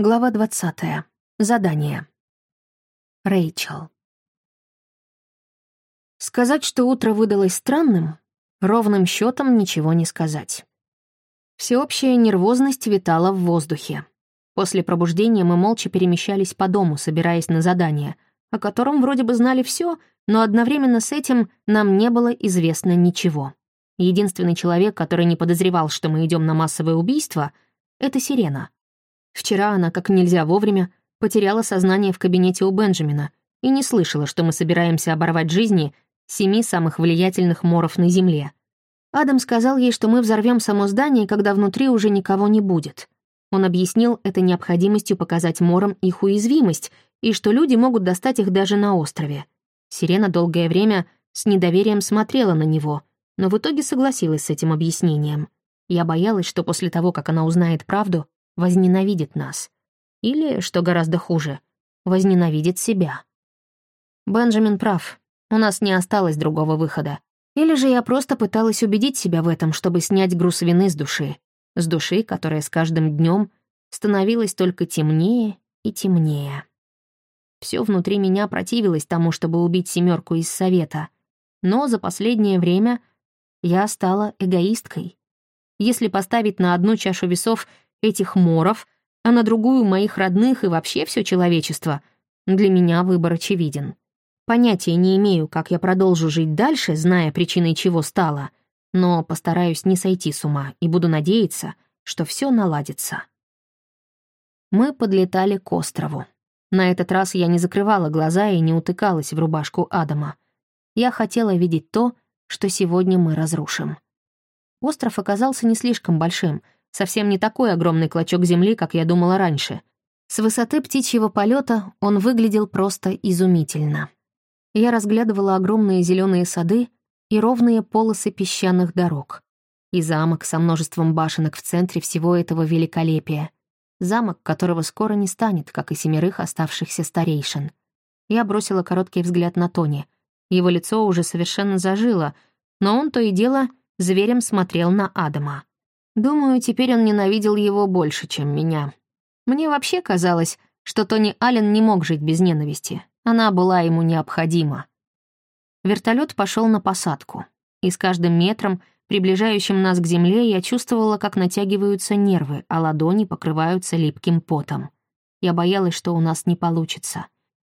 Глава 20. Задание. Рэйчел. Сказать, что утро выдалось странным, ровным счетом ничего не сказать. Всеобщая нервозность витала в воздухе. После пробуждения мы молча перемещались по дому, собираясь на задание, о котором вроде бы знали все, но одновременно с этим нам не было известно ничего. Единственный человек, который не подозревал, что мы идем на массовое убийство, — это Сирена — Вчера она, как нельзя вовремя, потеряла сознание в кабинете у Бенджамина и не слышала, что мы собираемся оборвать жизни семи самых влиятельных моров на Земле. Адам сказал ей, что мы взорвем само здание, когда внутри уже никого не будет. Он объяснил это необходимостью показать морам их уязвимость и что люди могут достать их даже на острове. Сирена долгое время с недоверием смотрела на него, но в итоге согласилась с этим объяснением. Я боялась, что после того, как она узнает правду, возненавидит нас. Или, что гораздо хуже, возненавидит себя. Бенджамин прав, у нас не осталось другого выхода. Или же я просто пыталась убедить себя в этом, чтобы снять груз вины с души. С души, которая с каждым днем становилась только темнее и темнее. Все внутри меня противилось тому, чтобы убить семерку из совета. Но за последнее время я стала эгоисткой. Если поставить на одну чашу весов этих моров, а на другую моих родных и вообще все человечество, для меня выбор очевиден. Понятия не имею, как я продолжу жить дальше, зная причиной чего стало, но постараюсь не сойти с ума и буду надеяться, что все наладится. Мы подлетали к острову. На этот раз я не закрывала глаза и не утыкалась в рубашку Адама. Я хотела видеть то, что сегодня мы разрушим. Остров оказался не слишком большим — Совсем не такой огромный клочок земли, как я думала раньше. С высоты птичьего полета он выглядел просто изумительно. Я разглядывала огромные зеленые сады и ровные полосы песчаных дорог. И замок со множеством башенок в центре всего этого великолепия. Замок, которого скоро не станет, как и семерых оставшихся старейшин. Я бросила короткий взгляд на Тони. Его лицо уже совершенно зажило, но он то и дело зверем смотрел на Адама. Думаю, теперь он ненавидел его больше, чем меня. Мне вообще казалось, что Тони Аллен не мог жить без ненависти. Она была ему необходима. Вертолет пошел на посадку, и с каждым метром, приближающим нас к земле, я чувствовала, как натягиваются нервы, а ладони покрываются липким потом. Я боялась, что у нас не получится.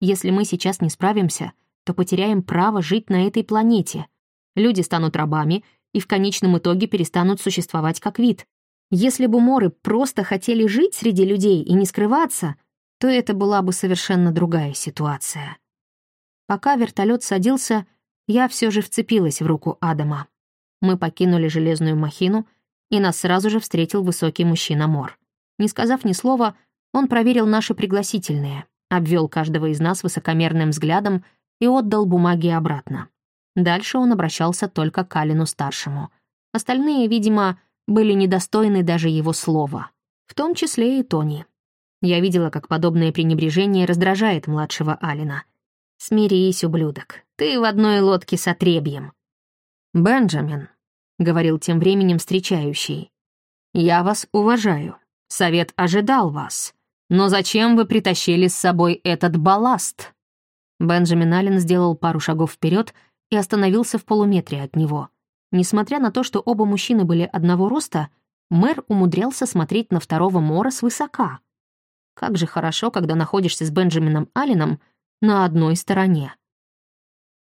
Если мы сейчас не справимся, то потеряем право жить на этой планете. Люди станут рабами, и в конечном итоге перестанут существовать как вид. Если бы моры просто хотели жить среди людей и не скрываться, то это была бы совершенно другая ситуация. Пока вертолет садился, я все же вцепилась в руку Адама. Мы покинули железную махину, и нас сразу же встретил высокий мужчина Мор. Не сказав ни слова, он проверил наши пригласительные, обвел каждого из нас высокомерным взглядом и отдал бумаги обратно. Дальше он обращался только к Алину-старшему. Остальные, видимо, были недостойны даже его слова, в том числе и Тони. Я видела, как подобное пренебрежение раздражает младшего Алина. «Смирись, ублюдок, ты в одной лодке с отребьем». «Бенджамин», — говорил тем временем встречающий, — «я вас уважаю. Совет ожидал вас. Но зачем вы притащили с собой этот балласт?» Бенджамин Аллен сделал пару шагов вперед и остановился в полуметре от него. Несмотря на то, что оба мужчины были одного роста, мэр умудрялся смотреть на второго Мора свысока. Как же хорошо, когда находишься с Бенджамином Алленом на одной стороне.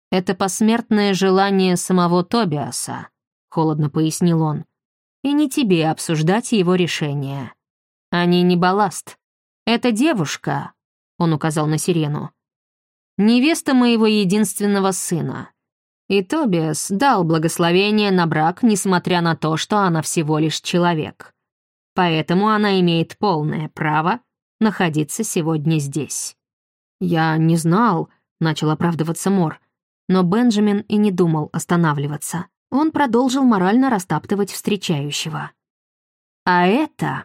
«Это посмертное желание самого Тобиаса», — холодно пояснил он. «И не тебе обсуждать его решение. Они не балласт. Это девушка», — он указал на Сирену. «Невеста моего единственного сына. И Тобиас дал благословение на брак, несмотря на то, что она всего лишь человек. Поэтому она имеет полное право находиться сегодня здесь. «Я не знал», — начал оправдываться Мор. Но Бенджамин и не думал останавливаться. Он продолжил морально растаптывать встречающего. «А это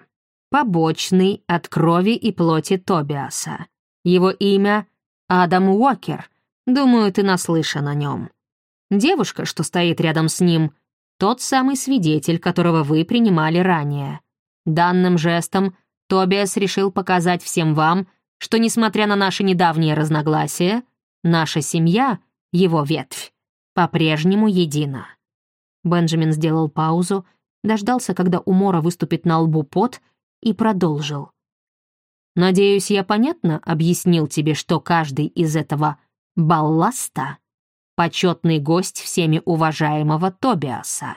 побочный от крови и плоти Тобиаса. Его имя — Адам Уокер. Думаю, ты наслышан о нем. Девушка, что стоит рядом с ним, тот самый свидетель, которого вы принимали ранее. Данным жестом Тобиас решил показать всем вам, что, несмотря на наши недавние разногласия, наша семья, его ветвь, по-прежнему едина». Бенджамин сделал паузу, дождался, когда у Мора выступит на лбу пот, и продолжил. «Надеюсь, я понятно объяснил тебе, что каждый из этого балласта — почетный гость всеми уважаемого Тобиаса».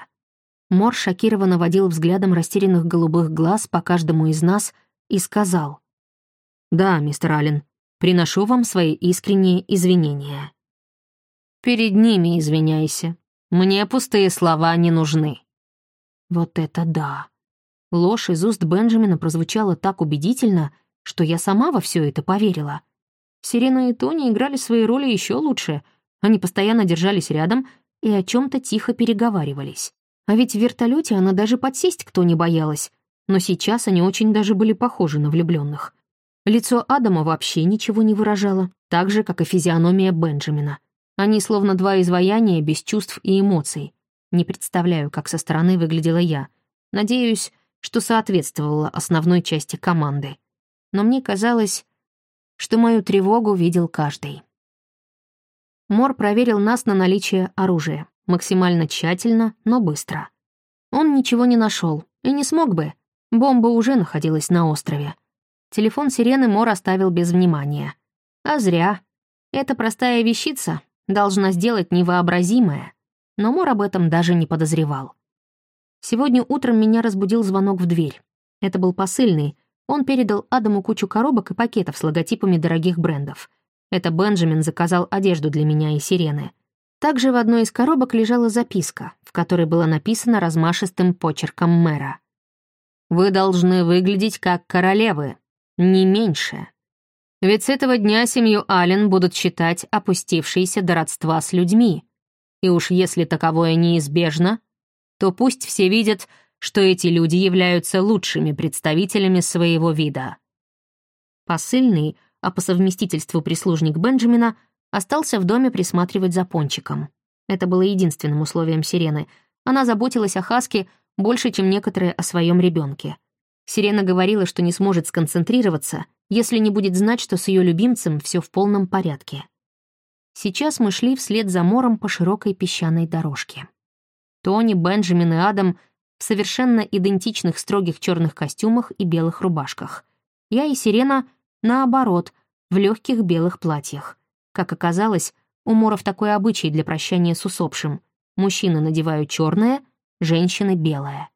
Мор шокированно водил взглядом растерянных голубых глаз по каждому из нас и сказал. «Да, мистер Аллен, приношу вам свои искренние извинения». «Перед ними извиняйся. Мне пустые слова не нужны». Вот это да! Ложь из уст Бенджамина прозвучала так убедительно, что я сама во все это поверила. Сирена и Тони играли свои роли еще лучше. Они постоянно держались рядом и о чем то тихо переговаривались. А ведь в вертолете она даже подсесть кто не боялась. Но сейчас они очень даже были похожи на влюбленных. Лицо Адама вообще ничего не выражало, так же, как и физиономия Бенджамина. Они словно два изваяния без чувств и эмоций. Не представляю, как со стороны выглядела я. Надеюсь, что соответствовала основной части команды. Но мне казалось, что мою тревогу видел каждый. Мор проверил нас на наличие оружия. Максимально тщательно, но быстро. Он ничего не нашел и не смог бы. Бомба уже находилась на острове. Телефон сирены Мор оставил без внимания. А зря. Эта простая вещица должна сделать невообразимое но Мор об этом даже не подозревал. Сегодня утром меня разбудил звонок в дверь. Это был посыльный. Он передал Адаму кучу коробок и пакетов с логотипами дорогих брендов. Это Бенджамин заказал одежду для меня и Сирены. Также в одной из коробок лежала записка, в которой было написано размашистым почерком мэра. «Вы должны выглядеть как королевы, не меньше. Ведь с этого дня семью Аллен будут считать опустившиеся до родства с людьми, и уж если таковое неизбежно, то пусть все видят, что эти люди являются лучшими представителями своего вида. Посыльный, а по совместительству прислужник Бенджамина, остался в доме присматривать за пончиком. Это было единственным условием Сирены. Она заботилась о Хаске больше, чем некоторые о своем ребенке. Сирена говорила, что не сможет сконцентрироваться, если не будет знать, что с ее любимцем все в полном порядке. Сейчас мы шли вслед за Мором по широкой песчаной дорожке. Тони, Бенджамин и Адам в совершенно идентичных строгих черных костюмах и белых рубашках. Я и Сирена, наоборот, в легких белых платьях. Как оказалось, у Моров такой обычай для прощания с усопшим. Мужчины надевают черное, женщины — белое.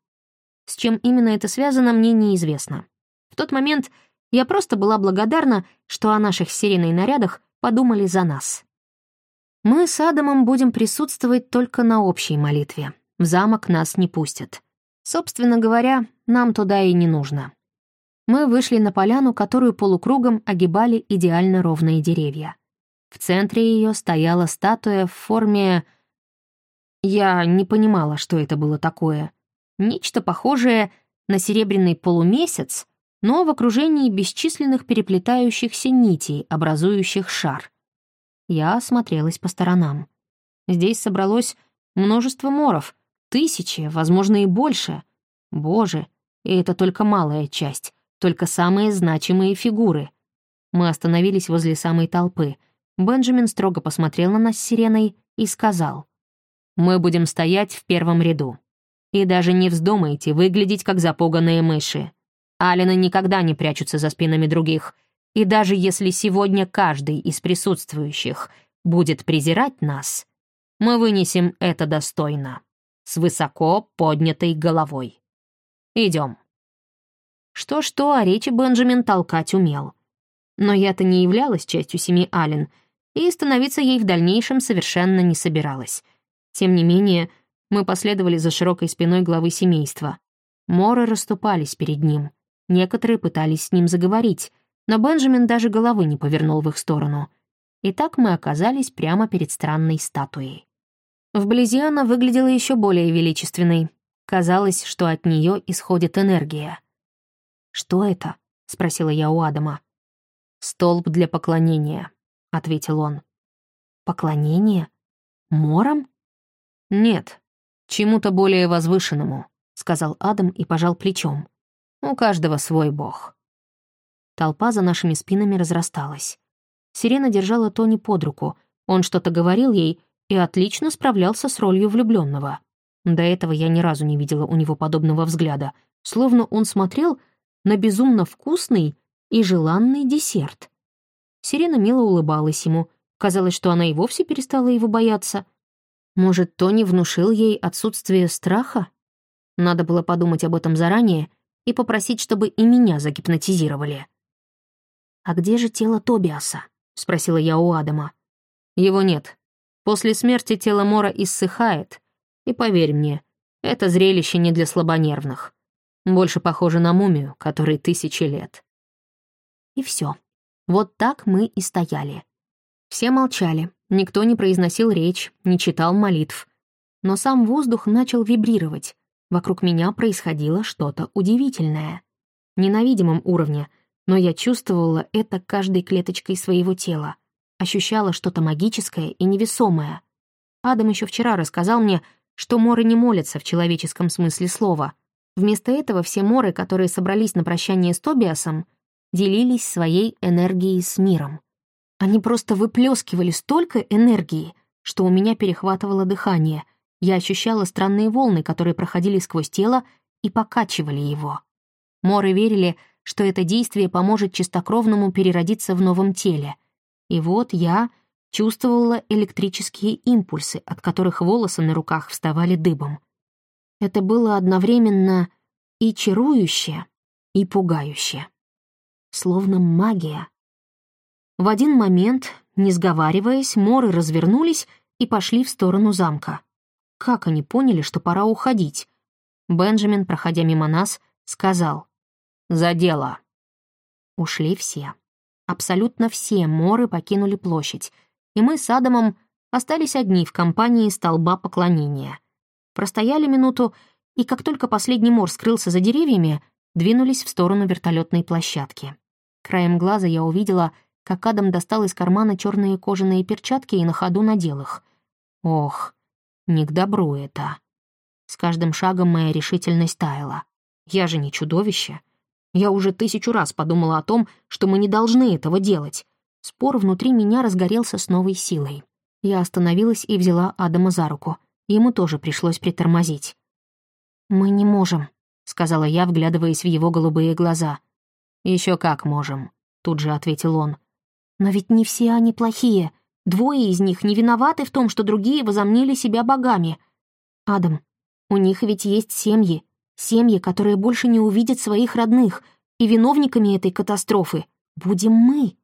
С чем именно это связано, мне неизвестно. В тот момент я просто была благодарна, что о наших сиреной нарядах подумали за нас. Мы с Адамом будем присутствовать только на общей молитве. В замок нас не пустят. Собственно говоря, нам туда и не нужно. Мы вышли на поляну, которую полукругом огибали идеально ровные деревья. В центре ее стояла статуя в форме... Я не понимала, что это было такое. Нечто похожее на серебряный полумесяц, но в окружении бесчисленных переплетающихся нитей, образующих шар — я осмотрелась по сторонам. Здесь собралось множество моров, тысячи, возможно, и больше. Боже, и это только малая часть, только самые значимые фигуры. Мы остановились возле самой толпы. Бенджамин строго посмотрел на нас с сиреной и сказал, «Мы будем стоять в первом ряду. И даже не вздумайте выглядеть как запуганные мыши. Алины никогда не прячутся за спинами других — и даже если сегодня каждый из присутствующих будет презирать нас, мы вынесем это достойно, с высоко поднятой головой. Идем. Что-что, а речи Бенджамин толкать умел. Но я-то не являлась частью семьи Аллен, и становиться ей в дальнейшем совершенно не собиралась. Тем не менее, мы последовали за широкой спиной главы семейства. Моры расступались перед ним. Некоторые пытались с ним заговорить — но Бенджамин даже головы не повернул в их сторону. И так мы оказались прямо перед странной статуей. Вблизи она выглядела еще более величественной. Казалось, что от нее исходит энергия. «Что это?» — спросила я у Адама. «Столб для поклонения», — ответил он. «Поклонение? Мором?» «Нет, чему-то более возвышенному», — сказал Адам и пожал плечом. «У каждого свой бог. Толпа за нашими спинами разрасталась. Сирена держала Тони под руку. Он что-то говорил ей и отлично справлялся с ролью влюбленного. До этого я ни разу не видела у него подобного взгляда, словно он смотрел на безумно вкусный и желанный десерт. Сирена мило улыбалась ему. Казалось, что она и вовсе перестала его бояться. Может, Тони внушил ей отсутствие страха? Надо было подумать об этом заранее и попросить, чтобы и меня загипнотизировали. «А где же тело Тобиаса?» — спросила я у Адама. «Его нет. После смерти тело Мора иссыхает, и поверь мне, это зрелище не для слабонервных. Больше похоже на мумию, которой тысячи лет». И все. Вот так мы и стояли. Все молчали, никто не произносил речь, не читал молитв. Но сам воздух начал вибрировать. Вокруг меня происходило что-то удивительное. Не на видимом уровне, но я чувствовала это каждой клеточкой своего тела. Ощущала что-то магическое и невесомое. Адам еще вчера рассказал мне, что моры не молятся в человеческом смысле слова. Вместо этого все моры, которые собрались на прощание с Тобиасом, делились своей энергией с миром. Они просто выплескивали столько энергии, что у меня перехватывало дыхание. Я ощущала странные волны, которые проходили сквозь тело и покачивали его. Моры верили, что это действие поможет чистокровному переродиться в новом теле. И вот я чувствовала электрические импульсы, от которых волосы на руках вставали дыбом. Это было одновременно и чарующе, и пугающе словно магия. В один момент, не сговариваясь, моры развернулись и пошли в сторону замка. Как они поняли, что пора уходить? Бенджамин, проходя мимо нас, сказал «За дело». Ушли все. Абсолютно все моры покинули площадь, и мы с Адамом остались одни в компании столба поклонения. Простояли минуту, и как только последний мор скрылся за деревьями, двинулись в сторону вертолетной площадки. Краем глаза я увидела, как Адам достал из кармана черные кожаные перчатки и на ходу надел их. Ох, не к добру это. С каждым шагом моя решительность таяла. Я же не чудовище. Я уже тысячу раз подумала о том, что мы не должны этого делать. Спор внутри меня разгорелся с новой силой. Я остановилась и взяла Адама за руку. Ему тоже пришлось притормозить. «Мы не можем», — сказала я, вглядываясь в его голубые глаза. Еще как можем», — тут же ответил он. «Но ведь не все они плохие. Двое из них не виноваты в том, что другие возомнили себя богами. Адам, у них ведь есть семьи, семьи, которые больше не увидят своих родных, и виновниками этой катастрофы будем мы».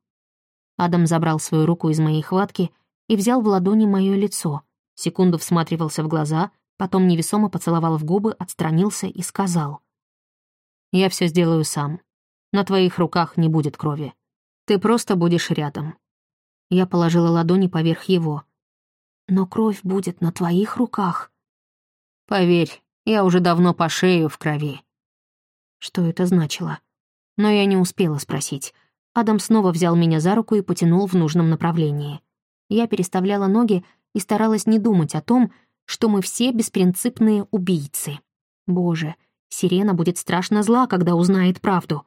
Адам забрал свою руку из моей хватки и взял в ладони мое лицо, секунду всматривался в глаза — потом невесомо поцеловал в губы, отстранился и сказал. «Я все сделаю сам. На твоих руках не будет крови. Ты просто будешь рядом». Я положила ладони поверх его. «Но кровь будет на твоих руках». «Поверь, я уже давно по шею в крови». Что это значило? Но я не успела спросить. Адам снова взял меня за руку и потянул в нужном направлении. Я переставляла ноги и старалась не думать о том, что мы все беспринципные убийцы. Боже, Сирена будет страшно зла, когда узнает правду.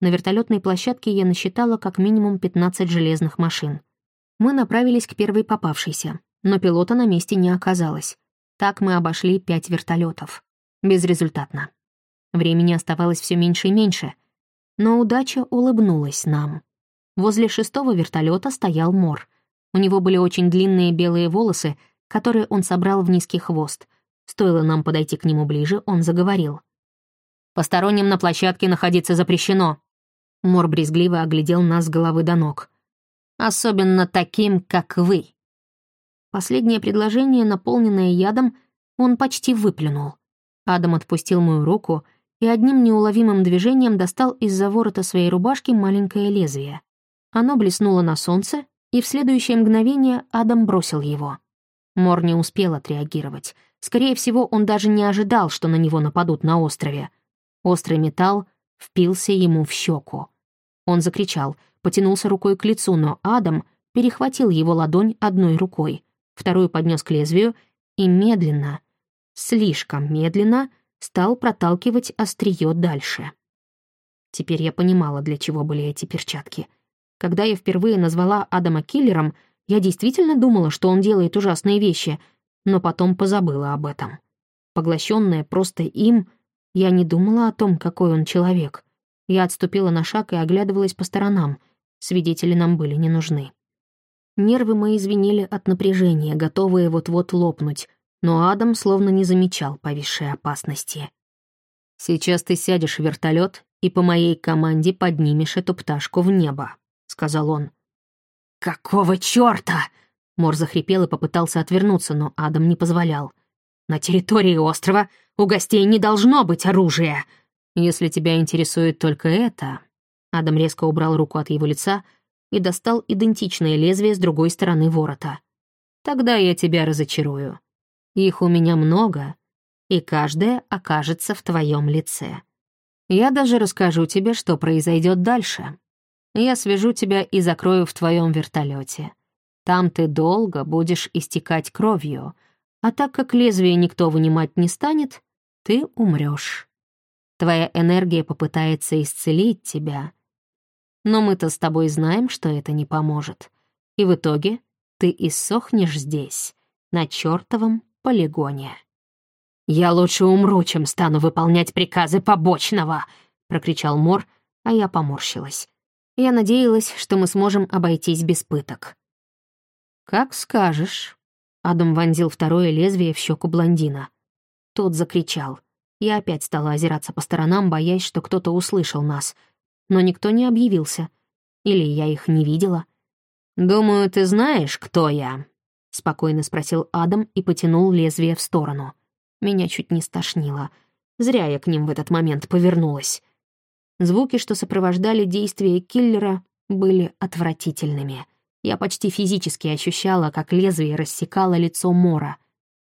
На вертолетной площадке я насчитала как минимум 15 железных машин. Мы направились к первой попавшейся, но пилота на месте не оказалось. Так мы обошли пять вертолетов. Безрезультатно. Времени оставалось все меньше и меньше. Но удача улыбнулась нам. Возле шестого вертолета стоял Мор. У него были очень длинные белые волосы, которые он собрал в низкий хвост. Стоило нам подойти к нему ближе, он заговорил. «Посторонним на площадке находиться запрещено». Мор брезгливо оглядел нас с головы до ног. «Особенно таким, как вы». Последнее предложение, наполненное ядом, он почти выплюнул. Адам отпустил мою руку и одним неуловимым движением достал из-за ворота своей рубашки маленькое лезвие. Оно блеснуло на солнце, и в следующее мгновение Адам бросил его. Мор не успел отреагировать. Скорее всего, он даже не ожидал, что на него нападут на острове. Острый металл впился ему в щеку. Он закричал, потянулся рукой к лицу, но Адам перехватил его ладонь одной рукой, вторую поднес к лезвию и медленно, слишком медленно, стал проталкивать острие дальше. Теперь я понимала, для чего были эти перчатки. Когда я впервые назвала Адама киллером, я действительно думала, что он делает ужасные вещи, но потом позабыла об этом. Поглощенная просто им, я не думала о том, какой он человек. Я отступила на шаг и оглядывалась по сторонам. Свидетели нам были не нужны. Нервы мои звенели от напряжения, готовые вот-вот лопнуть, но Адам словно не замечал повисшей опасности. «Сейчас ты сядешь в вертолет и по моей команде поднимешь эту пташку в небо», — сказал он. «Какого чёрта?» Мор захрипел и попытался отвернуться, но Адам не позволял. «На территории острова у гостей не должно быть оружия!» «Если тебя интересует только это...» Адам резко убрал руку от его лица и достал идентичное лезвие с другой стороны ворота. «Тогда я тебя разочарую. Их у меня много, и каждая окажется в твоем лице. Я даже расскажу тебе, что произойдет дальше. Я свяжу тебя и закрою в твоем вертолете. Там ты долго будешь истекать кровью, а так как лезвие никто вынимать не станет, ты умрешь. Твоя энергия попытается исцелить тебя, но мы-то с тобой знаем, что это не поможет. И в итоге ты иссохнешь здесь, на чертовом полигоне. «Я лучше умру, чем стану выполнять приказы побочного!» — прокричал Мор, а я поморщилась. Я надеялась, что мы сможем обойтись без пыток. «Как скажешь», — Адам вонзил второе лезвие в щеку блондина. Тот закричал. Я опять стала озираться по сторонам, боясь, что кто-то услышал нас — но никто не объявился. Или я их не видела. «Думаю, ты знаешь, кто я?» — спокойно спросил Адам и потянул лезвие в сторону. Меня чуть не стошнило. Зря я к ним в этот момент повернулась. Звуки, что сопровождали действия киллера, были отвратительными. Я почти физически ощущала, как лезвие рассекало лицо Мора.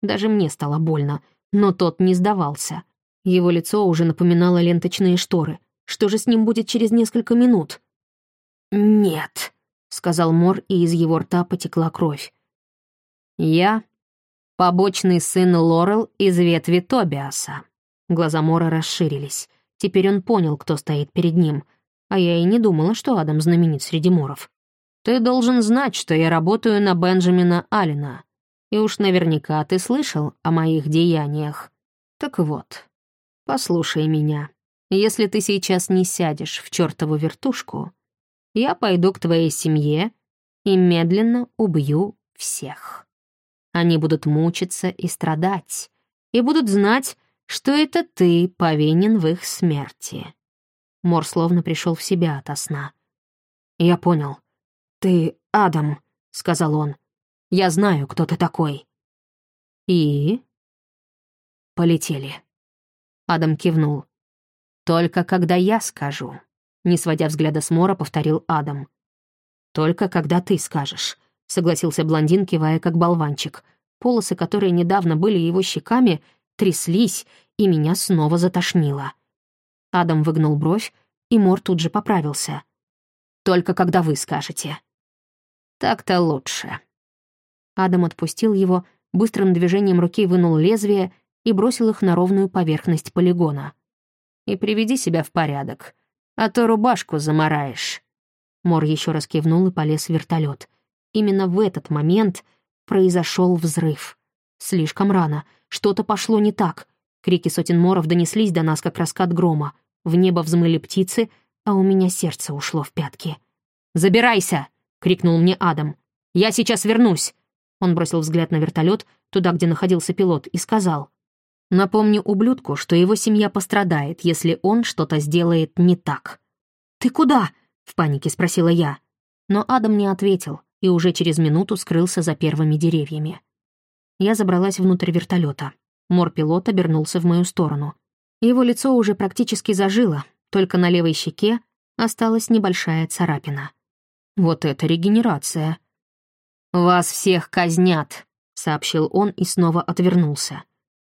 Даже мне стало больно, но тот не сдавался. Его лицо уже напоминало ленточные шторы. Что же с ним будет через несколько минут? «Нет», — сказал Мор, и из его рта потекла кровь. «Я — побочный сын Лорел из ветви Тобиаса». Глаза Мора расширились. Теперь он понял, кто стоит перед ним. А я и не думала, что Адам знаменит среди Моров. «Ты должен знать, что я работаю на Бенджамина Аллена. И уж наверняка ты слышал о моих деяниях. Так вот, послушай меня». Если ты сейчас не сядешь в чертову вертушку, я пойду к твоей семье и медленно убью всех. Они будут мучиться и страдать, и будут знать, что это ты повинен в их смерти. Мор словно пришел в себя ото сна. «Я понял. Ты Адам», — сказал он. «Я знаю, кто ты такой». «И?» «Полетели». Адам кивнул. «Только когда я скажу», — не сводя взгляда с Мора, повторил Адам. «Только когда ты скажешь», — согласился блондин, кивая как болванчик. Полосы, которые недавно были его щеками, тряслись, и меня снова затошнило. Адам выгнул бровь, и Мор тут же поправился. «Только когда вы скажете». «Так-то лучше». Адам отпустил его, быстрым движением руки вынул лезвие и бросил их на ровную поверхность полигона и приведи себя в порядок, а то рубашку замараешь». Мор еще раз кивнул и полез в вертолет. Именно в этот момент произошел взрыв. Слишком рано, что-то пошло не так. Крики сотен моров донеслись до нас, как раскат грома. В небо взмыли птицы, а у меня сердце ушло в пятки. «Забирайся!» — крикнул мне Адам. «Я сейчас вернусь!» Он бросил взгляд на вертолет, туда, где находился пилот, и сказал. Напомню ублюдку, что его семья пострадает, если он что-то сделает не так. «Ты куда?» — в панике спросила я. Но Адам не ответил и уже через минуту скрылся за первыми деревьями. Я забралась внутрь вертолета. Мор-пилот обернулся в мою сторону. Его лицо уже практически зажило, только на левой щеке осталась небольшая царапина. Вот это регенерация. «Вас всех казнят», — сообщил он и снова отвернулся.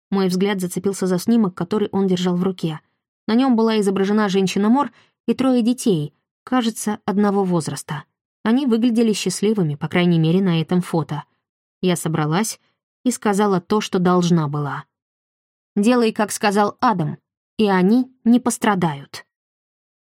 Мой взгляд зацепился за снимок, который он держал в руке. На нем была изображена женщина-мор и трое детей, кажется, одного возраста. Они выглядели счастливыми, по крайней мере, на этом фото. Я собралась и сказала то, что должна была. «Делай, как сказал Адам, и они не пострадают».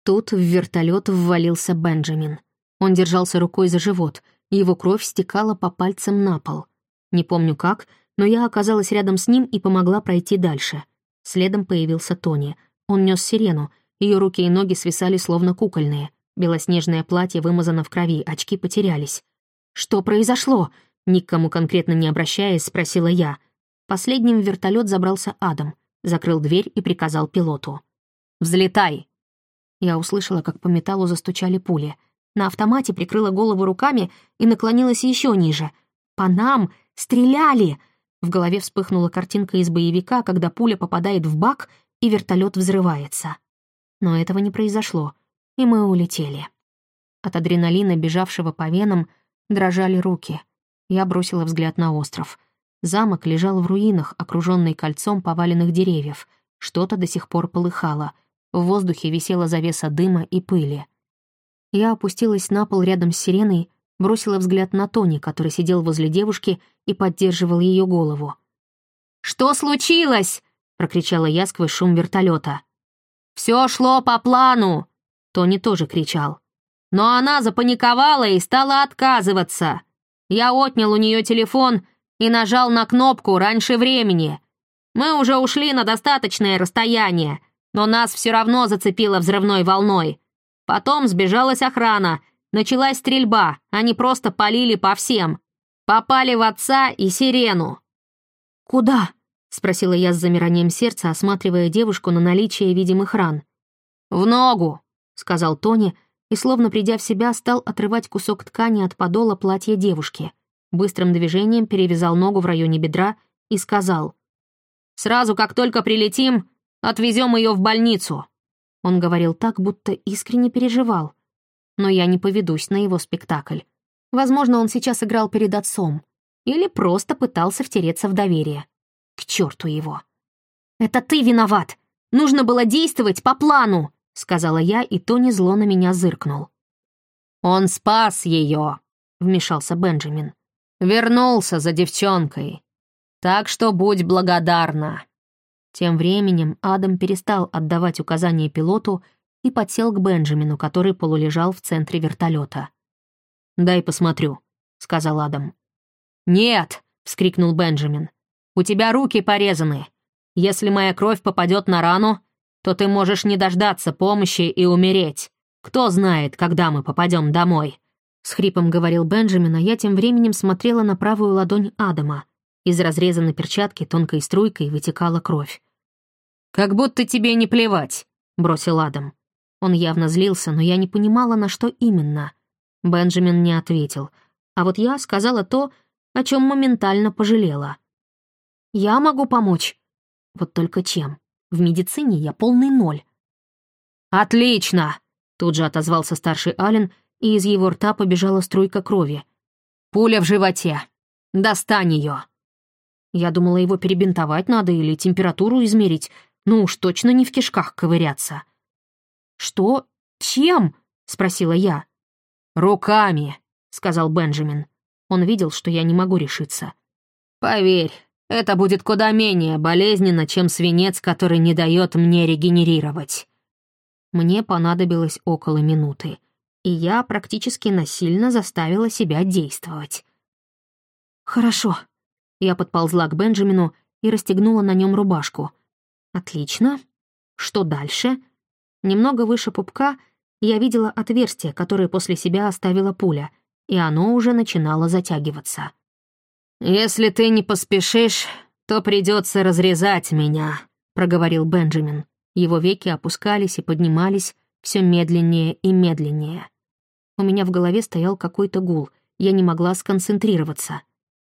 Тут в вертолет ввалился Бенджамин. Он держался рукой за живот, и его кровь стекала по пальцам на пол. Не помню как, но я оказалась рядом с ним и помогла пройти дальше. Следом появился Тони. Он нес сирену, ее руки и ноги свисали словно кукольные. Белоснежное платье вымазано в крови, очки потерялись. «Что произошло?» Никому конкретно не обращаясь, спросила я. Последним в вертолет забрался Адам, закрыл дверь и приказал пилоту. «Взлетай!» Я услышала, как по металлу застучали пули. На автомате прикрыла голову руками и наклонилась еще ниже. «По нам! Стреляли!» В голове вспыхнула картинка из боевика, когда пуля попадает в бак, и вертолет взрывается. Но этого не произошло, и мы улетели. От адреналина, бежавшего по венам, дрожали руки. Я бросила взгляд на остров. Замок лежал в руинах, окруженный кольцом поваленных деревьев. Что-то до сих пор полыхало. В воздухе висела завеса дыма и пыли. Я опустилась на пол рядом с сиреной, бросила взгляд на Тони, который сидел возле девушки и поддерживал ее голову. «Что случилось?» — прокричала я сквозь шум вертолета. «Все шло по плану!» Тони тоже кричал. «Но она запаниковала и стала отказываться. Я отнял у нее телефон и нажал на кнопку раньше времени. Мы уже ушли на достаточное расстояние, но нас все равно зацепило взрывной волной. Потом сбежалась охрана, началась стрельба, они просто полили по всем. Попали в отца и сирену». «Куда?» — спросила я с замиранием сердца, осматривая девушку на наличие видимых ран. «В ногу», — сказал Тони, и, словно придя в себя, стал отрывать кусок ткани от подола платья девушки. Быстрым движением перевязал ногу в районе бедра и сказал. «Сразу, как только прилетим, отвезем ее в больницу». Он говорил так, будто искренне переживал. Но я не поведусь на его спектакль. Возможно, он сейчас играл перед отцом. Или просто пытался втереться в доверие. К черту его. «Это ты виноват! Нужно было действовать по плану!» — сказала я, и Тони зло на меня зыркнул. «Он спас ее!» — вмешался Бенджамин. «Вернулся за девчонкой. Так что будь благодарна!» Тем временем Адам перестал отдавать указания пилоту и подсел к Бенджамину, который полулежал в центре вертолета. «Дай посмотрю», — сказал Адам. «Нет!» — вскрикнул Бенджамин. У тебя руки порезаны. Если моя кровь попадет на рану, то ты можешь не дождаться помощи и умереть. Кто знает, когда мы попадем домой?» С хрипом говорил Бенджамин, а я тем временем смотрела на правую ладонь Адама. Из разрезанной перчатки тонкой струйкой вытекала кровь. «Как будто тебе не плевать», — бросил Адам. Он явно злился, но я не понимала, на что именно. Бенджамин не ответил, а вот я сказала то, о чем моментально пожалела. Я могу помочь. Вот только чем? В медицине я полный ноль. «Отлично!» — тут же отозвался старший Ален, и из его рта побежала струйка крови. «Пуля в животе. Достань ее!» Я думала, его перебинтовать надо или температуру измерить, ну уж точно не в кишках ковыряться. «Что? Чем?» — спросила я. «Руками», — сказал Бенджамин. Он видел, что я не могу решиться. «Поверь, это будет куда менее болезненно, чем свинец, который не дает мне регенерировать. Мне понадобилось около минуты, и я практически насильно заставила себя действовать. «Хорошо». Я подползла к Бенджамину и расстегнула на нем рубашку. «Отлично. Что дальше?» Немного выше пупка я видела отверстие, которое после себя оставила пуля, и оно уже начинало затягиваться. «Если ты не поспешишь, то придется разрезать меня», — проговорил Бенджамин. Его веки опускались и поднимались все медленнее и медленнее. У меня в голове стоял какой-то гул, я не могла сконцентрироваться.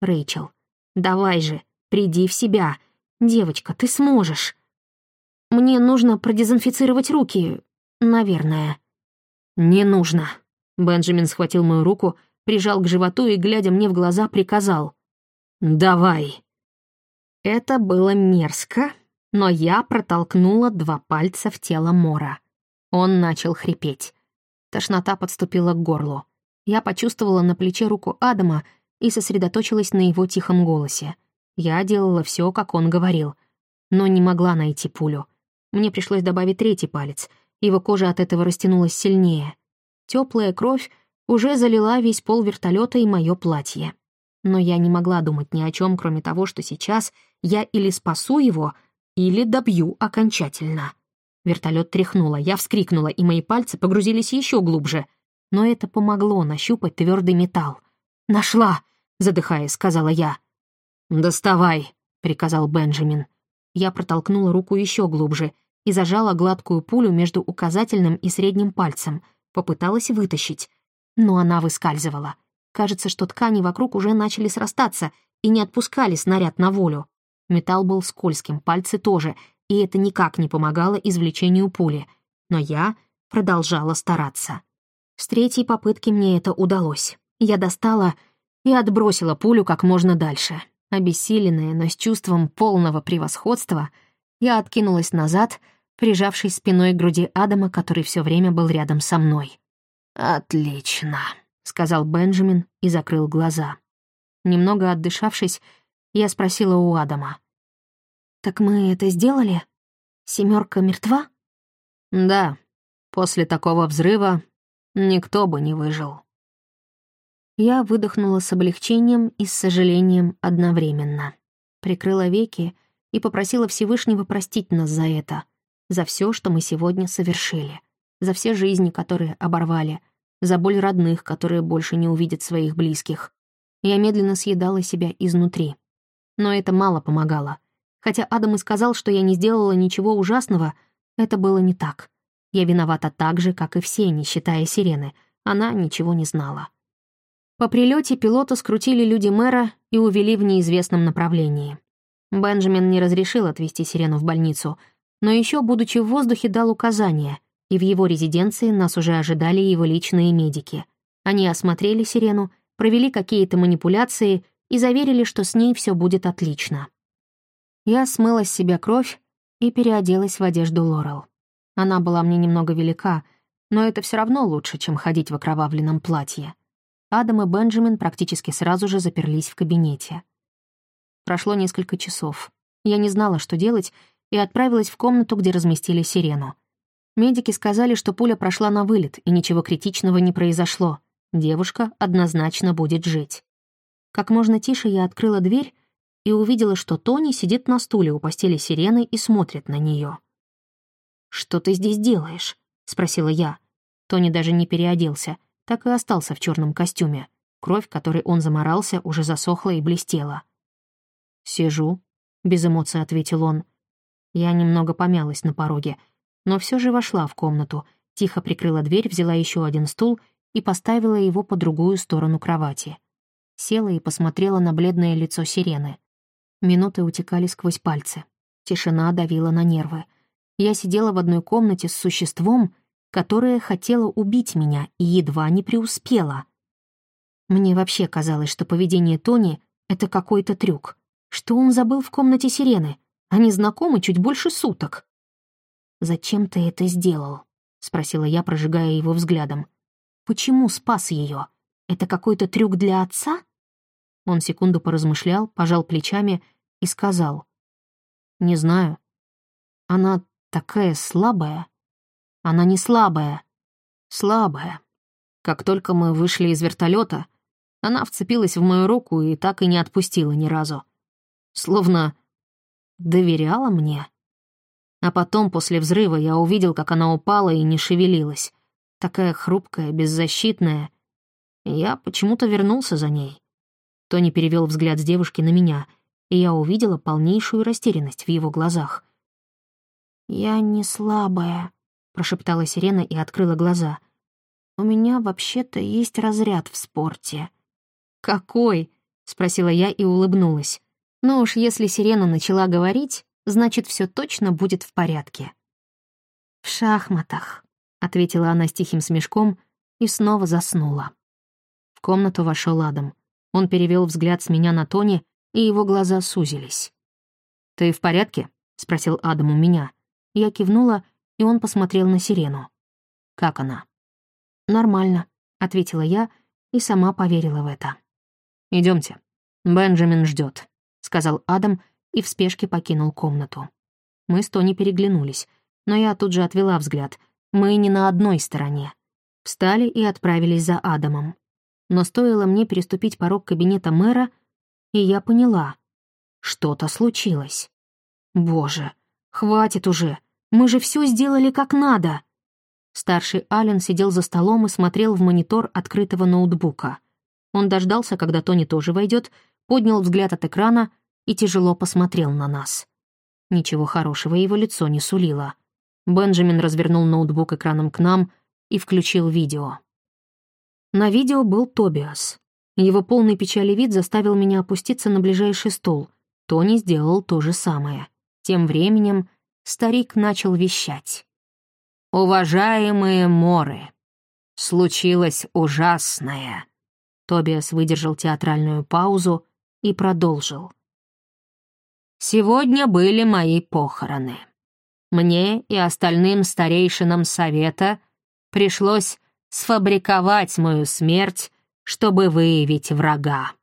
«Рэйчел, давай же, приди в себя. Девочка, ты сможешь. Мне нужно продезинфицировать руки, наверное». «Не нужно». Бенджамин схватил мою руку, прижал к животу и, глядя мне в глаза, приказал. «Давай». Это было мерзко, но я протолкнула два пальца в тело Мора. Он начал хрипеть. Тошнота подступила к горлу. Я почувствовала на плече руку Адама и сосредоточилась на его тихом голосе. Я делала все, как он говорил, но не могла найти пулю. Мне пришлось добавить третий палец, Его кожа от этого растянулась сильнее. Теплая кровь уже залила весь пол вертолета и мое платье. Но я не могла думать ни о чем, кроме того, что сейчас я или спасу его, или добью окончательно. Вертолет тряхнуло, я вскрикнула, и мои пальцы погрузились еще глубже. Но это помогло нащупать твердый металл. «Нашла!» — задыхаясь, сказала я. «Доставай!» — приказал Бенджамин. Я протолкнула руку еще глубже и зажала гладкую пулю между указательным и средним пальцем. Попыталась вытащить. Но она выскальзывала. Кажется, что ткани вокруг уже начали срастаться и не отпускали снаряд на волю. Металл был скользким, пальцы тоже, и это никак не помогало извлечению пули. Но я продолжала стараться. С третьей попытки мне это удалось. Я достала и отбросила пулю как можно дальше. Обессиленная, но с чувством полного превосходства, я откинулась назад, прижавшись спиной к груди Адама, который все время был рядом со мной. «Отлично», — сказал Бенджамин и закрыл глаза. Немного отдышавшись, я спросила у Адама. «Так мы это сделали? Семерка мертва?» «Да, после такого взрыва никто бы не выжил». Я выдохнула с облегчением и с сожалением одновременно. Прикрыла веки и попросила Всевышнего простить нас за это, за все, что мы сегодня совершили, за все жизни, которые оборвали, за боль родных, которые больше не увидят своих близких. Я медленно съедала себя изнутри. Но это мало помогало. Хотя Адам и сказал, что я не сделала ничего ужасного, это было не так. Я виновата так же, как и все, не считая сирены. Она ничего не знала. По прилете пилота скрутили люди мэра и увели в неизвестном направлении. Бенджамин не разрешил отвезти сирену в больницу, но еще, будучи в воздухе, дал указания, и в его резиденции нас уже ожидали его личные медики. Они осмотрели сирену, провели какие-то манипуляции и заверили, что с ней все будет отлично. Я смыла с себя кровь и переоделась в одежду Лорел. Она была мне немного велика, но это все равно лучше, чем ходить в окровавленном платье. Адам и Бенджамин практически сразу же заперлись в кабинете. Прошло несколько часов. Я не знала, что делать, и отправилась в комнату, где разместили сирену. Медики сказали, что пуля прошла на вылет, и ничего критичного не произошло. Девушка однозначно будет жить. Как можно тише я открыла дверь и увидела, что Тони сидит на стуле у постели сирены и смотрит на нее. «Что ты здесь делаешь?» — спросила я. Тони даже не переоделся, так и остался в черном костюме. Кровь, которой он заморался, уже засохла и блестела. «Сижу», — без эмоций ответил он. Я немного помялась на пороге, но все же вошла в комнату, тихо прикрыла дверь, взяла еще один стул и поставила его по другую сторону кровати. Села и посмотрела на бледное лицо сирены. Минуты утекали сквозь пальцы. Тишина давила на нервы. Я сидела в одной комнате с существом, которое хотело убить меня и едва не преуспела. Мне вообще казалось, что поведение Тони — это какой-то трюк. Что он забыл в комнате сирены? Они знакомы чуть больше суток. «Зачем ты это сделал?» — спросила я, прожигая его взглядом. «Почему спас ее? Это какой-то трюк для отца?» Он секунду поразмышлял, пожал плечами и сказал. «Не знаю. Она такая слабая». «Она не слабая. Слабая. Как только мы вышли из вертолета, она вцепилась в мою руку и так и не отпустила ни разу. Словно доверяла мне. А потом, после взрыва, я увидел, как она упала и не шевелилась. Такая хрупкая, беззащитная. Я почему-то вернулся за ней. Тони перевел взгляд с девушки на меня, и я увидела полнейшую растерянность в его глазах. «Я не слабая», — прошептала Сирена и открыла глаза. «У меня вообще-то есть разряд в спорте». «Какой?» — спросила я и улыбнулась. «Ну уж если Сирена начала говорить, значит, все точно будет в порядке». «В шахматах», — ответила она с тихим смешком и снова заснула. В комнату вошел Адам. Он перевел взгляд с меня на Тони, и его глаза сузились. «Ты в порядке?» — спросил Адам у меня. Я кивнула, и он посмотрел на сирену. «Как она?» «Нормально», — ответила я и сама поверила в это. Идемте. Бенджамин ждет, сказал Адам и в спешке покинул комнату. Мы с Тони переглянулись, но я тут же отвела взгляд, Мы не на одной стороне. Встали и отправились за Адамом. Но стоило мне переступить порог кабинета мэра, и я поняла. Что-то случилось. Боже, хватит уже. Мы же все сделали как надо. Старший Ален сидел за столом и смотрел в монитор открытого ноутбука. Он дождался, когда Тони тоже войдет, поднял взгляд от экрана и тяжело посмотрел на нас. Ничего хорошего его лицо не сулило. Бенджамин развернул ноутбук экраном к нам и включил видео. На видео был Тобиас. Его полный печали вид заставил меня опуститься на ближайший стол. Тони сделал то же самое. Тем временем старик начал вещать. «Уважаемые моры, случилось ужасное». Тобиас выдержал театральную паузу и продолжил. «Сегодня были мои похороны. Мне и остальным старейшинам совета пришлось сфабриковать мою смерть, чтобы выявить врага.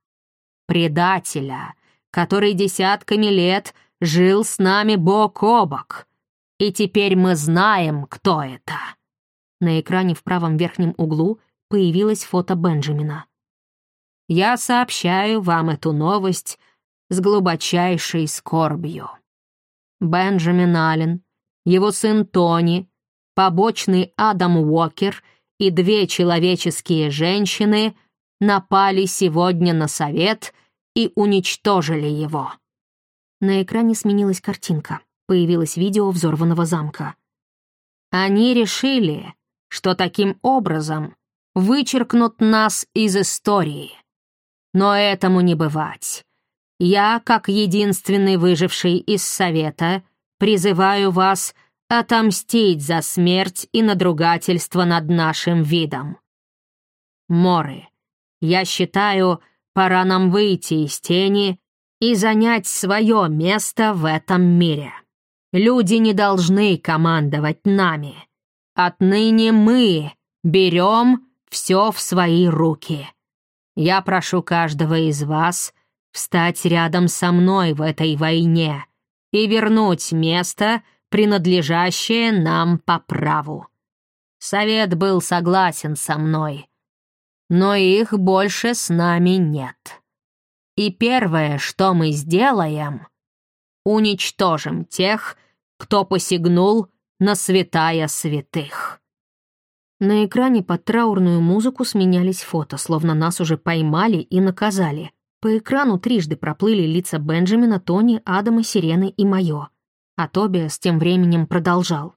Предателя, который десятками лет жил с нами бок о бок. И теперь мы знаем, кто это. На экране в правом верхнем углу появилось фото Бенджамина. Я сообщаю вам эту новость с глубочайшей скорбью. Бенджамин Аллен его сын Тони, побочный Адам Уокер и две человеческие женщины напали сегодня на совет и уничтожили его. На экране сменилась картинка. Появилось видео взорванного замка. Они решили, что таким образом вычеркнут нас из истории. Но этому не бывать. Я, как единственный выживший из Совета, Призываю вас отомстить за смерть и надругательство над нашим видом. Моры, я считаю, пора нам выйти из тени и занять свое место в этом мире. Люди не должны командовать нами. Отныне мы берем все в свои руки. Я прошу каждого из вас встать рядом со мной в этой войне, и вернуть место, принадлежащее нам по праву. Совет был согласен со мной, но их больше с нами нет. И первое, что мы сделаем, уничтожим тех, кто посягнул на святая святых. На экране под траурную музыку сменялись фото, словно нас уже поймали и наказали. По экрану трижды проплыли лица Бенджамина, Тони, Адама, Сирены и мое. А Тобиас тем временем продолжал.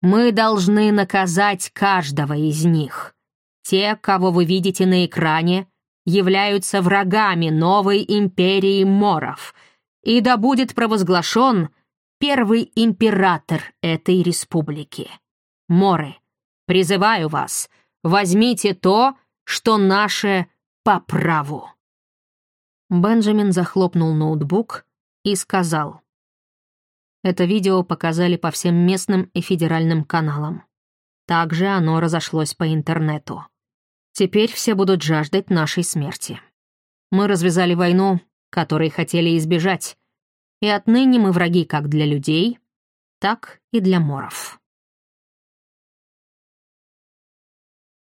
«Мы должны наказать каждого из них. Те, кого вы видите на экране, являются врагами новой империи Моров, и да будет провозглашен первый император этой республики. Моры, призываю вас, возьмите то, что наше по праву». Бенджамин захлопнул ноутбук и сказал. Это видео показали по всем местным и федеральным каналам. Также оно разошлось по интернету. Теперь все будут жаждать нашей смерти. Мы развязали войну, которой хотели избежать, и отныне мы враги как для людей, так и для моров.